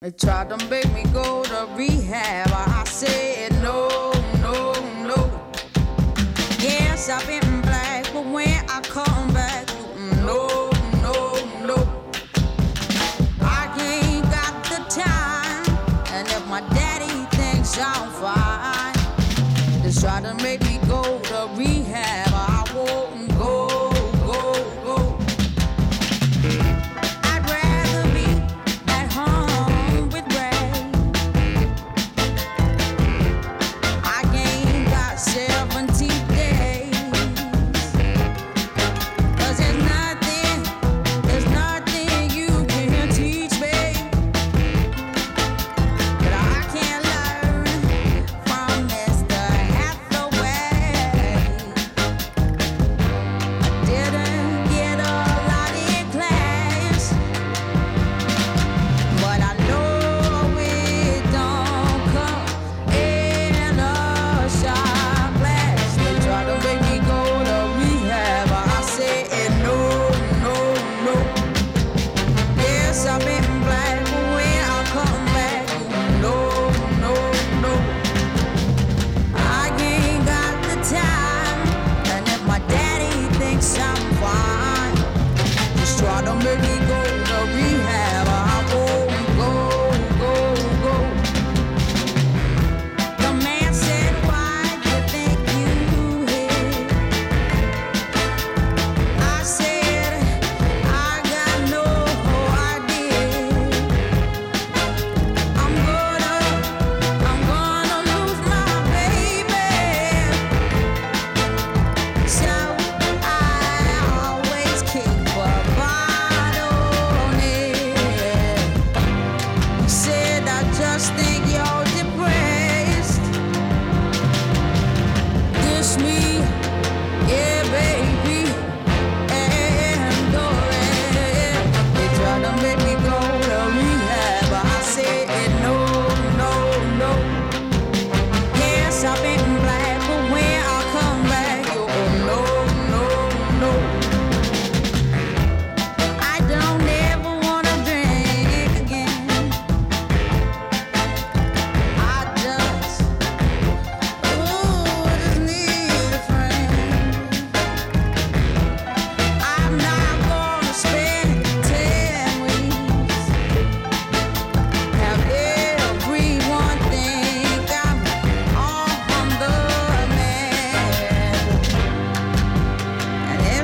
They tried to make me go to rehab. I said no, no, no. Yes, I've been black, but when I come back, no, no, no. I ain't got the time, and if my daddy thinks I'm fine, they try to Now make